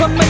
come